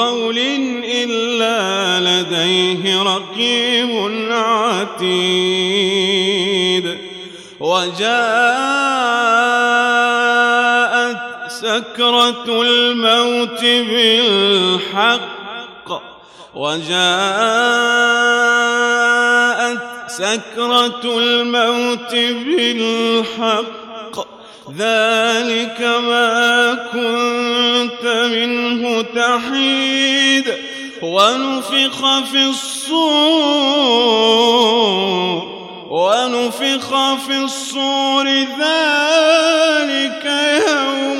قول إلا لديه رقيب عتيد. وجاءت سكرة الموت بالحق. وجاءت سكرة الموت بالحق. ذلك ما كنت منه تحيد ونفخ في الصور ونفخ في الصور ذلك يوم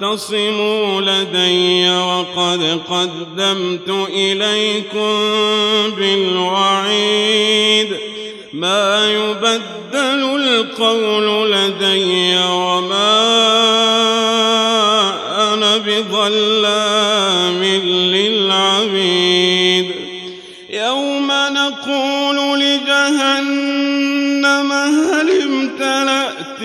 تختصموا لدي وقد قدمت إليكم بالوعيد. ما يبدل القول لدي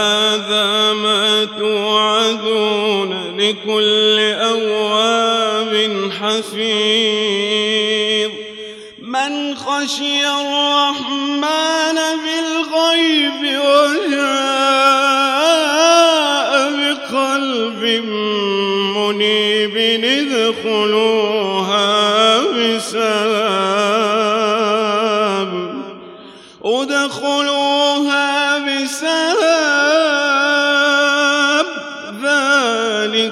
هذا ما توعدون لكل أواب حفيظ. من خشي الرحمن بالغيب وجاء بقلب منيب ادخلوها بسلام. ادخلوها بسلام.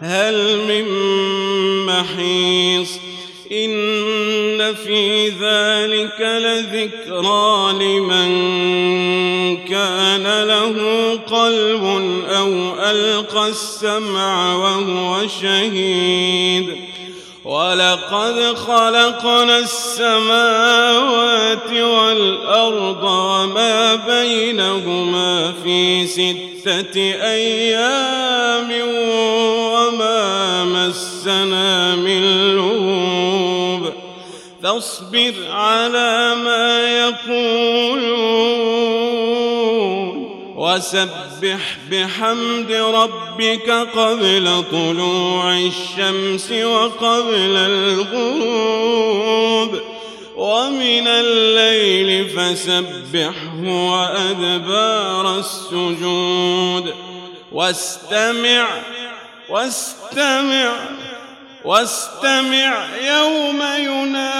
هل من محيص؟ إن في ذلك لذكرى لمن كان له قلب أو ألقى السمع وهو شهيد. ولقد خلقنا السماوات والأرض وما بينهما في ستة أيام وما مسنا من لغوب فاصبر على ما يقولون وسبح بحمد ربك قبل طلوع الشمس وقبل الغروب ومن الليل فسبحه وأدبار السجود واستمع واستمع واستمع يوم ينادي